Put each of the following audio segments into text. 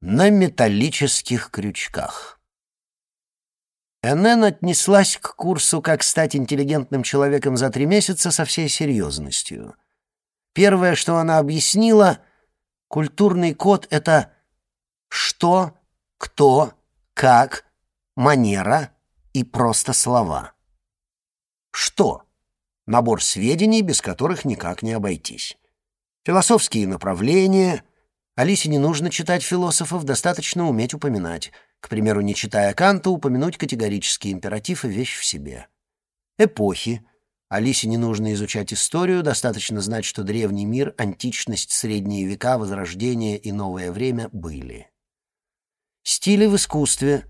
на металлических крючках. Энн отнеслась к курсу «Как стать интеллигентным человеком за три месяца» со всей серьезностью. Первое, что она объяснила, культурный код — это что, кто, как, манера и просто слова. Что? Набор сведений, без которых никак не обойтись. Философские направления — Алисе не нужно читать философов, достаточно уметь упоминать. К примеру, не читая Канта, упомянуть категорический императив и вещь в себе. Эпохи. Алисе не нужно изучать историю, достаточно знать, что древний мир, античность, средние века, возрождение и новое время были. Стили в искусстве.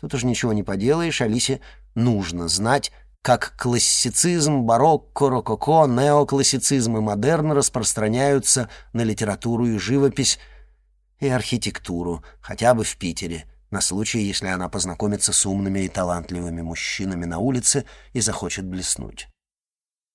Тут уж ничего не поделаешь, Алисе нужно знать, как классицизм, барокко, рококо, неоклассицизм и модерн распространяются на литературу и живопись, и архитектуру, хотя бы в Питере, на случай, если она познакомится с умными и талантливыми мужчинами на улице и захочет блеснуть.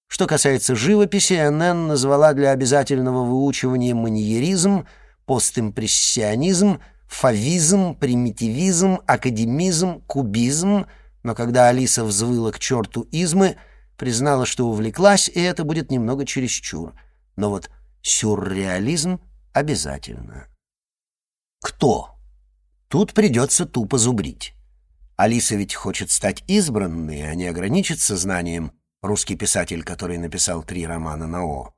Что касается живописи, НН назвала для обязательного выучивания маньеризм, постимпрессионизм, фавизм, примитивизм, академизм, кубизм, но когда Алиса взвыла к черту измы, признала, что увлеклась, и это будет немного чересчур. Но вот сюрреализм обязательно. Кто? Тут придется тупо зубрить. Алиса ведь хочет стать избранной, а не ограничиться знанием русский писатель, который написал три романа на «О».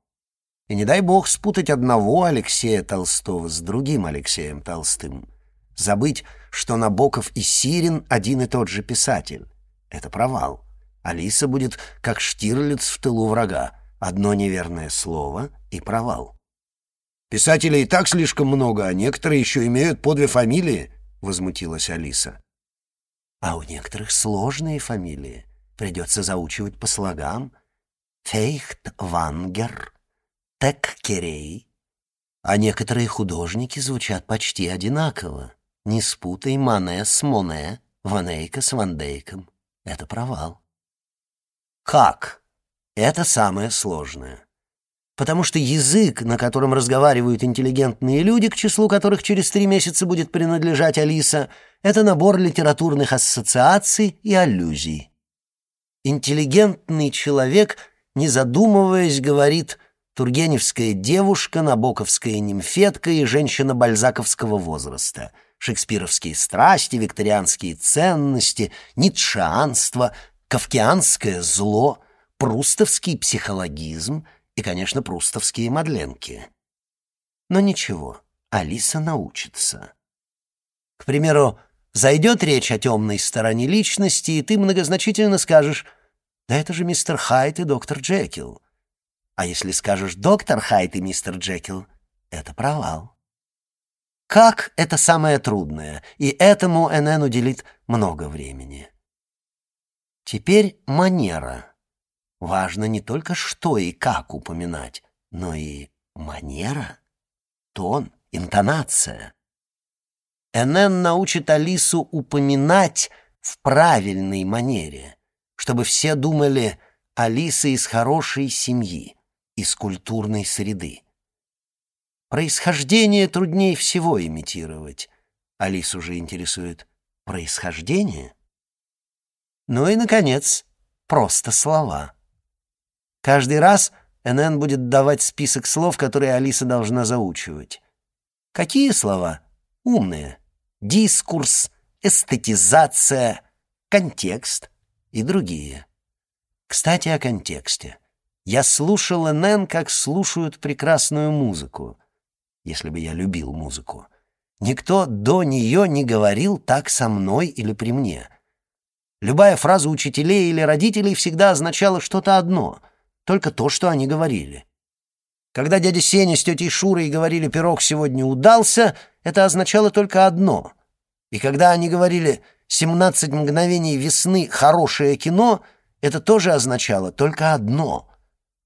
И не дай бог спутать одного Алексея Толстого с другим Алексеем Толстым. Забыть, что Набоков и Сирин один и тот же писатель. Это провал. Алиса будет как Штирлиц в тылу врага. Одно неверное слово и провал. Писателей и так слишком много, а некоторые еще имеют по две фамилии, — возмутилась Алиса. А у некоторых сложные фамилии. Придется заучивать по слогам. Фейхт-Вангер, Теккерей. А некоторые художники звучат почти одинаково. Не спутай Мане с Моне, Ванейка с Вандейком. Это провал. Как? Это самое сложное потому что язык, на котором разговаривают интеллигентные люди, к числу которых через три месяца будет принадлежать Алиса, это набор литературных ассоциаций и аллюзий. Интеллигентный человек, не задумываясь, говорит «Тургеневская девушка», «Набоковская нимфетка» и «Женщина бальзаковского возраста», «Шекспировские страсти», «Викторианские ценности», «Ницшеанство», «Кавкианское зло», «Прустовский психологизм», и, конечно, прустовские мадленки. Но ничего, Алиса научится. К примеру, зайдет речь о темной стороне личности, и ты многозначительно скажешь «Да это же мистер Хайт и доктор Джекил». А если скажешь «доктор Хайт и мистер Джекил», это провал. Как — это самое трудное, и этому НН уделит много времени. Теперь манера — Важно не только что и как упоминать, но и манера, тон, интонация. НН научит Алису упоминать в правильной манере, чтобы все думали Алиса из хорошей семьи, из культурной среды. Происхождение труднее всего имитировать. Алису уже интересует происхождение. Ну и, наконец, просто слова. Каждый раз НН будет давать список слов, которые Алиса должна заучивать. Какие слова? Умные. Дискурс, эстетизация, контекст и другие. Кстати, о контексте. Я слушал НН, как слушают прекрасную музыку. Если бы я любил музыку. Никто до нее не говорил так со мной или при мне. Любая фраза учителей или родителей всегда означала что-то одно — только то, что они говорили. Когда дядя Сеня с тетей Шурой говорили «пирог сегодня удался», это означало только одно. И когда они говорили «семнадцать мгновений весны — хорошее кино», это тоже означало только одно.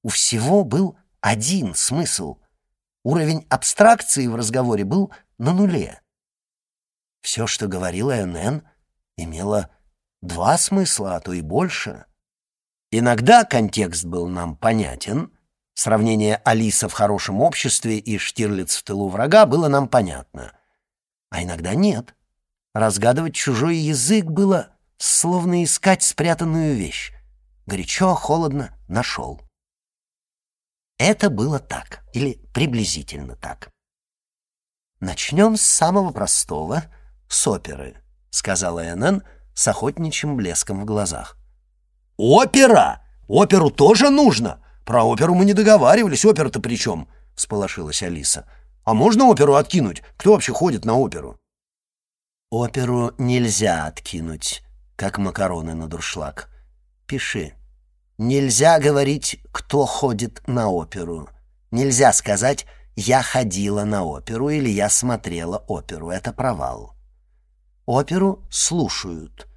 У всего был один смысл. Уровень абстракции в разговоре был на нуле. Все, что говорила НН, имело два смысла, а то и больше — Иногда контекст был нам понятен. Сравнение Алиса в хорошем обществе и Штирлиц в тылу врага было нам понятно. а иногда нет. Разгадывать чужой язык было словно искать спрятанную вещь. Горячо, холодно, нашел. Это было так, или приблизительно так. «Начнем с самого простого, с оперы», — сказала Энн с охотничьим блеском в глазах. «Опера! Оперу тоже нужно! Про оперу мы не договаривались, опера-то при чем?» — всполошилась Алиса. «А можно оперу откинуть? Кто вообще ходит на оперу?» «Оперу нельзя откинуть, как макароны на дуршлаг. Пиши. Нельзя говорить, кто ходит на оперу. Нельзя сказать «я ходила на оперу» или «я смотрела оперу». Это провал. Оперу слушают.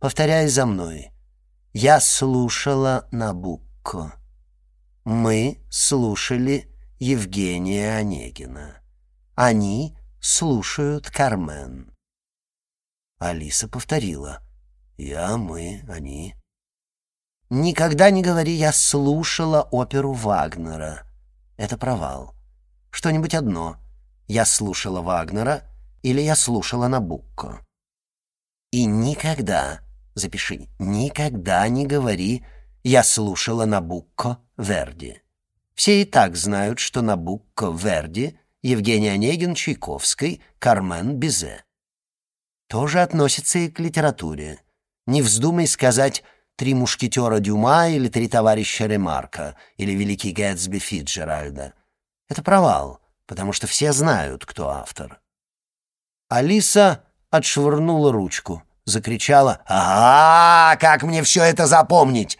Повторяй за мной. Я слушала Набукко. Мы слушали Евгения Онегина. Они слушают Кармен. Алиса повторила. Я, мы, они. Никогда не говори «я слушала оперу Вагнера». Это провал. Что-нибудь одно. Я слушала Вагнера или я слушала Набукко. И никогда, запиши, никогда не говори «я слушала Набукко Верди». Все и так знают, что Набукко Верди, Евгений Онегин Чайковский, Кармен Бизе. Тоже относится и к литературе. Не вздумай сказать «Три мушкетера Дюма» или «Три товарища Ремарка» или «Великий Гэтсби Фитджеральда». Это провал, потому что все знают, кто автор. Алиса отшвырнула ручку, закричала «Ага, как мне все это запомнить?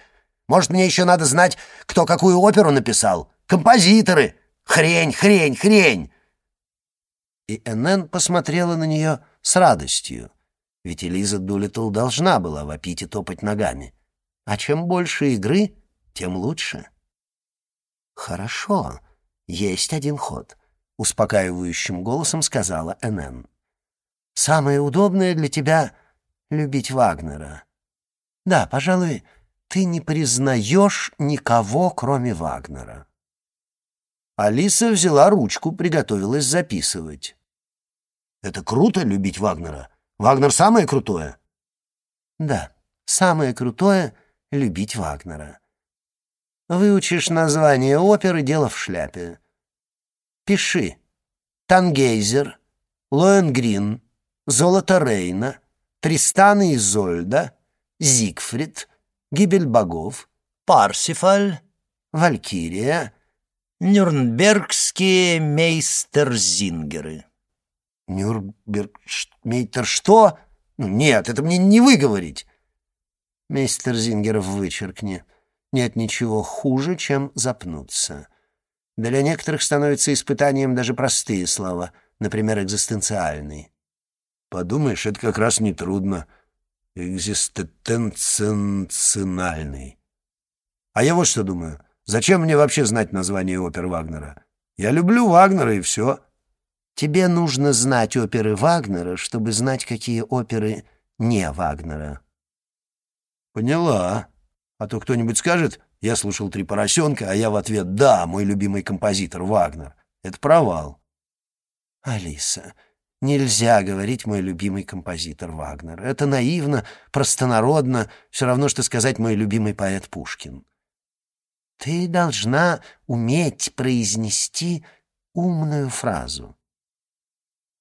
Может, мне еще надо знать, кто какую оперу написал? Композиторы! Хрень, хрень, хрень!» И Энн посмотрела на нее с радостью, ведь Элиза Дулитл должна была вопить и топать ногами. А чем больше игры, тем лучше. «Хорошо, есть один ход», — успокаивающим голосом сказала Энн. «Самое удобное для тебя — любить Вагнера. Да, пожалуй, ты не признаешь никого, кроме Вагнера». Алиса взяла ручку, приготовилась записывать. «Это круто — любить Вагнера. Вагнер самое крутое?» «Да, самое крутое — любить Вагнера. Выучишь название оперы — дело в шляпе. Пиши. Тангейзер, Лоенгрин, Золото Рейна, Тристан и Изольда, Зигфрид, Гибель богов, Парсифаль, Валькирия, Нюрнбергские мейстерзингеры. Нюрнбергмейтер что? Ну, нет, это мне не выговорить. Мистер Зингеров вычеркни. Нет ничего хуже, чем запнуться. Для некоторых становится испытанием даже простые слова, например, экзистенциальный. Подумаешь, это как раз нетрудно. Экзистенциальный. А я вот что думаю. Зачем мне вообще знать название опер Вагнера? Я люблю Вагнера, и все. Тебе нужно знать оперы Вагнера, чтобы знать, какие оперы не Вагнера. «Поняла. А то кто-нибудь скажет, я слушал «Три поросенка», а я в ответ «Да, мой любимый композитор Вагнер». Это провал». «Алиса, нельзя говорить «мой любимый композитор Вагнер». Это наивно, простонародно, все равно, что сказать «мой любимый поэт Пушкин». Ты должна уметь произнести умную фразу.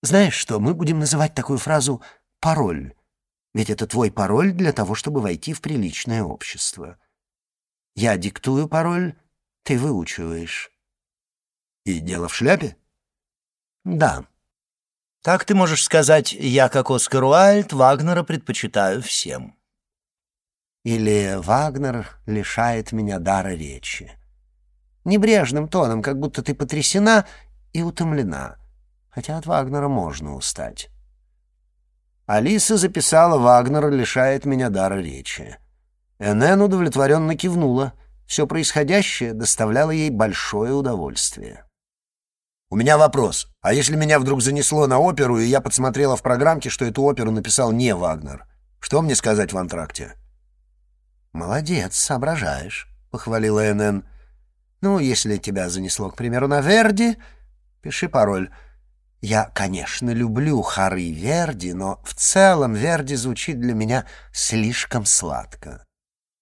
Знаешь что, мы будем называть такую фразу «пароль». Ведь это твой пароль для того, чтобы войти в приличное общество. Я диктую пароль, ты выучиваешь. И дело в шляпе? Да. Так ты можешь сказать «Я, как Оскар Уайльд, Вагнера предпочитаю всем». Или «Вагнер лишает меня дара речи». Небрежным тоном, как будто ты потрясена и утомлена, хотя от Вагнера можно устать. Алиса записала «Вагнер лишает меня дара речи». Энен удовлетворенно кивнула. Все происходящее доставляло ей большое удовольствие. «У меня вопрос. А если меня вдруг занесло на оперу, и я подсмотрела в программке, что эту оперу написал не Вагнер? Что мне сказать в антракте?» «Молодец, соображаешь», — похвалила Энн. «Ну, если тебя занесло, к примеру, на Верди, пиши пароль. Я, конечно, люблю хоры Верди, но в целом Верди звучит для меня слишком сладко.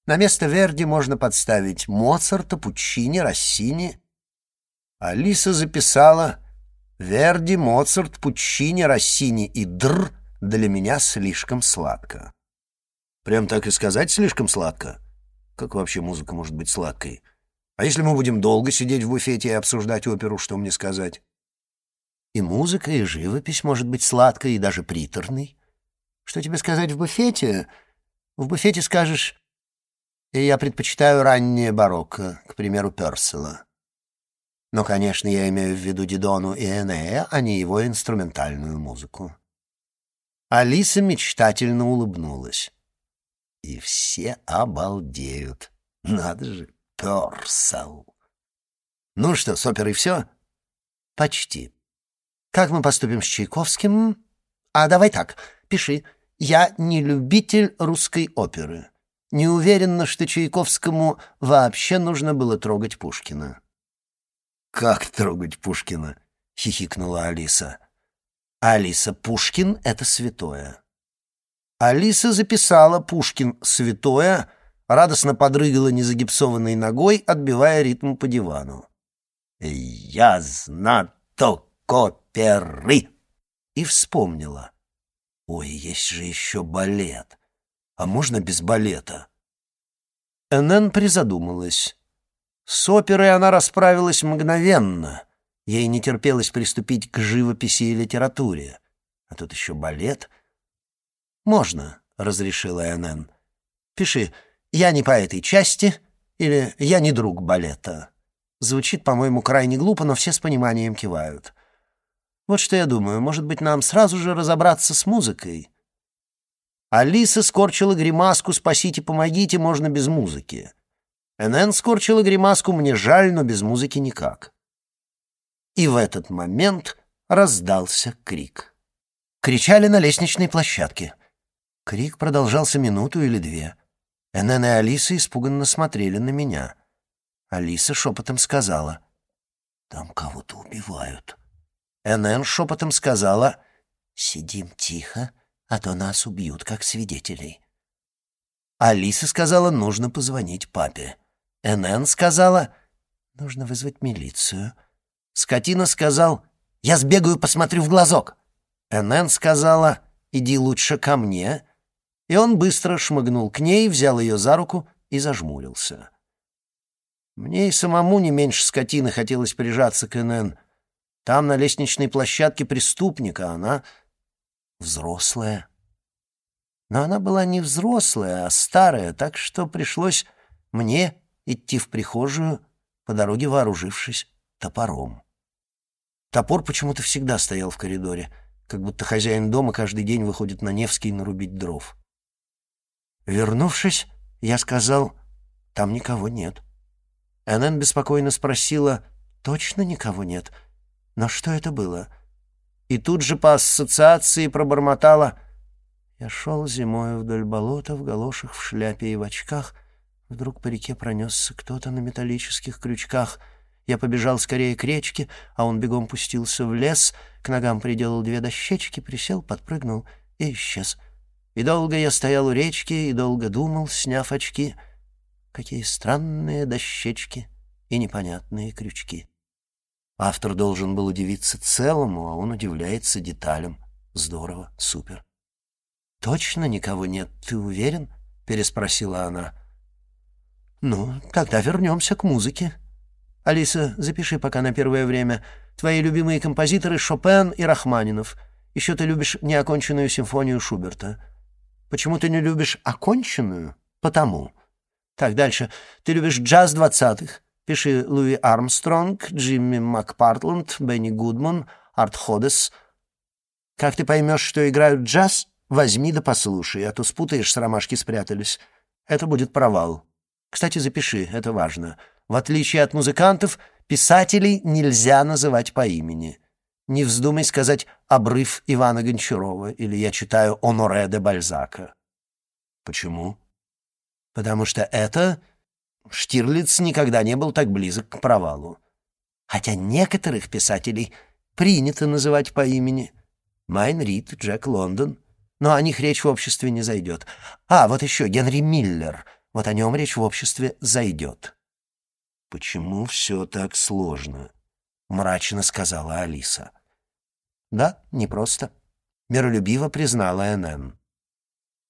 На место Верди можно подставить Моцарта, Пуччини, Россини. Алиса записала «Верди, Моцарт, Пуччини, Россини и Др для меня слишком сладко». Прям так и сказать «слишком сладко»? Как вообще музыка может быть сладкой? А если мы будем долго сидеть в буфете и обсуждать оперу, что мне сказать? И музыка, и живопись может быть сладкой и даже приторной. Что тебе сказать в буфете? В буфете скажешь и я предпочитаю раннее барокко, к примеру, Персела. Но, конечно, я имею в виду Дидону и Энея, а не его инструментальную музыку. Алиса мечтательно улыбнулась. И все обалдеют. Надо же, Персел. Ну что, с оперой все? Почти. Как мы поступим с Чайковским? А давай так, пиши. Я не любитель русской оперы. Не уверена, что Чайковскому вообще нужно было трогать Пушкина. «Как трогать Пушкина?» — хихикнула Алиса. «Алиса, Пушкин — это святое». Алиса записала «Пушкин — святое», радостно подрыгала незагипсованной ногой, отбивая ритм по дивану. «Я знаток оперы!» И вспомнила. «Ой, есть же еще балет!» А можно без балета?» Энн призадумалась. С оперой она расправилась мгновенно. Ей не терпелось приступить к живописи и литературе. А тут еще балет. «Можно», — разрешила Энн. «Пиши, я не по этой части» или «я не друг балета». Звучит, по-моему, крайне глупо, но все с пониманием кивают. Вот что я думаю, может быть, нам сразу же разобраться с музыкой? Алиса скорчила гримаску «Спасите, помогите, можно без музыки». Энн скорчила гримаску «Мне жаль, но без музыки никак». И в этот момент раздался крик. Кричали на лестничной площадке. Крик продолжался минуту или две. Энн и Алиса испуганно смотрели на меня. Алиса шепотом сказала, «Там кого-то убивают». Энн шепотом сказала, «Сидим тихо, а то нас убьют как свидетелей. Алиса сказала, нужно позвонить папе. НН сказала, нужно вызвать милицию. Скотина сказал, я сбегаю, посмотрю в глазок. НН сказала, иди лучше ко мне. И он быстро шмыгнул к ней, взял ее за руку и зажмурился. Мне и самому не меньше скотины хотелось прижаться к НН. Там на лестничной площадке преступник, а она взрослая. Но она была не взрослая, а старая, так что пришлось мне идти в прихожую, по дороге вооружившись топором. Топор почему-то всегда стоял в коридоре, как будто хозяин дома каждый день выходит на Невский нарубить дров. Вернувшись, я сказал, там никого нет. Энн беспокойно спросила, точно никого нет? Но что это было? и тут же по ассоциации пробормотала «Я шел зимой вдоль болота в галошах, в шляпе и в очках. Вдруг по реке пронесся кто-то на металлических крючках. Я побежал скорее к речке, а он бегом пустился в лес, к ногам приделал две дощечки, присел, подпрыгнул и исчез. И долго я стоял у речки и долго думал, сняв очки. Какие странные дощечки и непонятные крючки». Автор должен был удивиться целому, а он удивляется деталям. Здорово, супер. «Точно никого нет, ты уверен?» — переспросила она. «Ну, тогда вернемся к музыке. Алиса, запиши пока на первое время. Твои любимые композиторы Шопен и Рахманинов. Еще ты любишь неоконченную симфонию Шуберта. Почему ты не любишь оконченную? Потому. Так, дальше. Ты любишь джаз двадцатых. Пиши Луи Армстронг, Джимми Макпартланд, Бенни Гудман, Арт Ходес. Как ты поймешь, что играют джаз, возьми да послушай, а то спутаешь, с ромашки спрятались. Это будет провал. Кстати, запиши, это важно. В отличие от музыкантов, писателей нельзя называть по имени. Не вздумай сказать «обрыв Ивана Гончарова» или «я читаю Оноре де Бальзака». Почему? Потому что это Штирлиц никогда не был так близок к провалу. Хотя некоторых писателей принято называть по имени. Майн Рид, Джек Лондон. Но о них речь в обществе не зайдет. А, вот еще Генри Миллер. Вот о нем речь в обществе зайдет. «Почему все так сложно?» — мрачно сказала Алиса. «Да, непросто», — миролюбиво признала НН.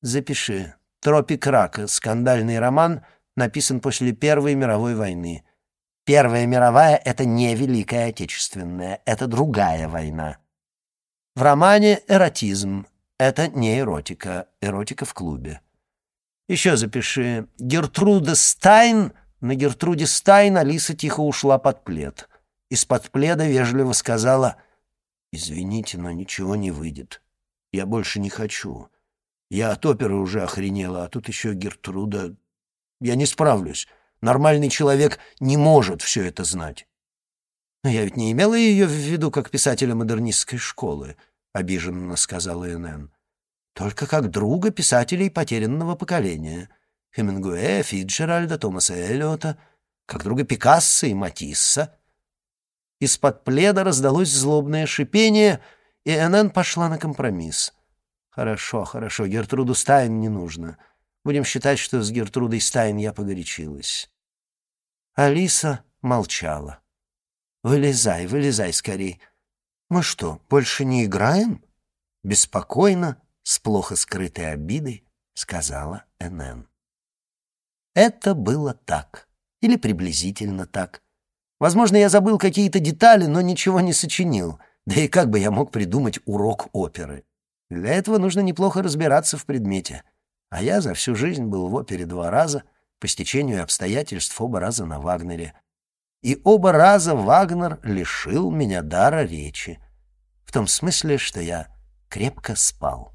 «Запиши. Тропик рака. Скандальный роман, написан после Первой мировой войны. Первая мировая — это не Великая Отечественная, это другая война. В романе эротизм. Это не эротика, эротика в клубе. Еще запиши. Гертруда Стайн. На Гертруде Стайн Алиса тихо ушла под плед. Из-под пледа вежливо сказала «Извините, но ничего не выйдет. Я больше не хочу. Я от оперы уже охренела, а тут еще Гертруда. Я не справлюсь. Нормальный человек не может все это знать. Но я ведь не имела ее в виду как писателя модернистской школы, обиженно сказала Энн. Только как друга писателей потерянного поколения. Хемингуэя, Фиджеральда, Томаса Эллиота, как друга Пикассо и Матисса. Из-под пледа раздалось злобное шипение, и Энн пошла на компромисс. «Хорошо, хорошо, Гертруду Стайн не нужно. Будем считать, что с Гертрудой Стайн я погорячилась. Алиса молчала. «Вылезай, вылезай скорей. Мы что, больше не играем?» Беспокойно, с плохо скрытой обидой, сказала Энн. Это было так. Или приблизительно так. Возможно, я забыл какие-то детали, но ничего не сочинил. Да и как бы я мог придумать урок оперы? Для этого нужно неплохо разбираться в предмете — а я за всю жизнь был в опере два раза, по стечению обстоятельств оба раза на Вагнере. И оба раза Вагнер лишил меня дара речи. В том смысле, что я крепко спал.